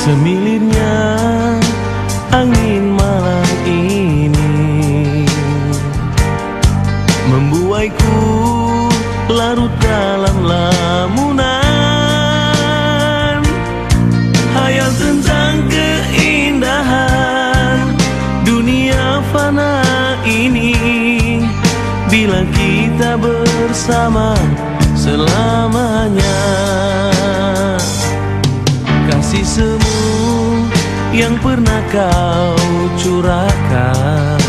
Semilirnya angin malam ini Membuaiku larut dalam lamunan. Hayal tentang keindahan dunia fana ini. Bila kita bersama selamanya yang pernah kau curahkan.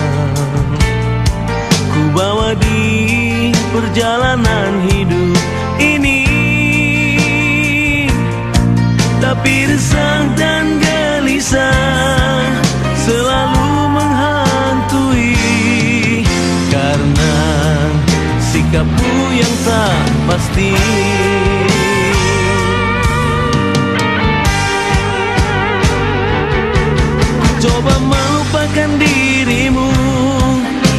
Ku bawa di perjalanan hidup ini. Tapi resah dan gelisah selalu menghantui. Karena sikapmu yang tak pasti melupakan dirimu.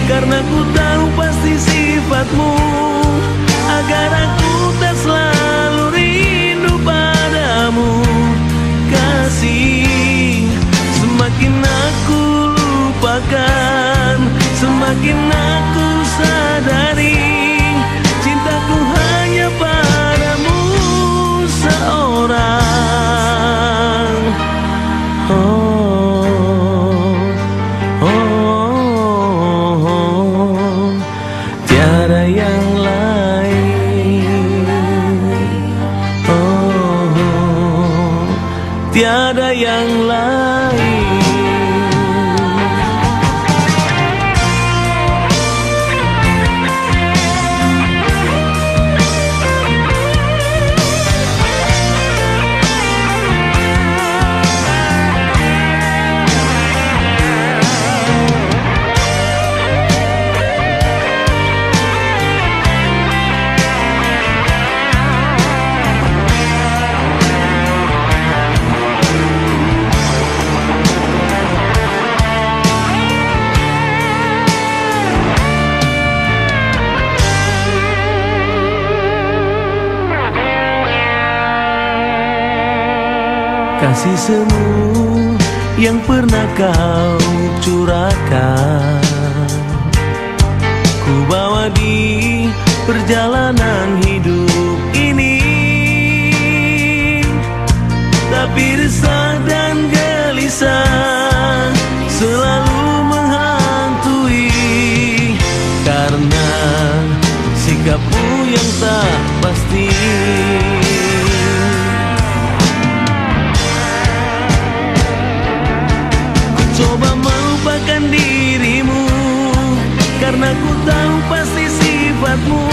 Karena ku tahu pasti sifatmu. Agar aku tak selalu rindu padamu. Kasih Semakin aku lupakan Semakin aku Kasih semu yang pernah kau curahkan. Ku bawa di perjalanan sifatmu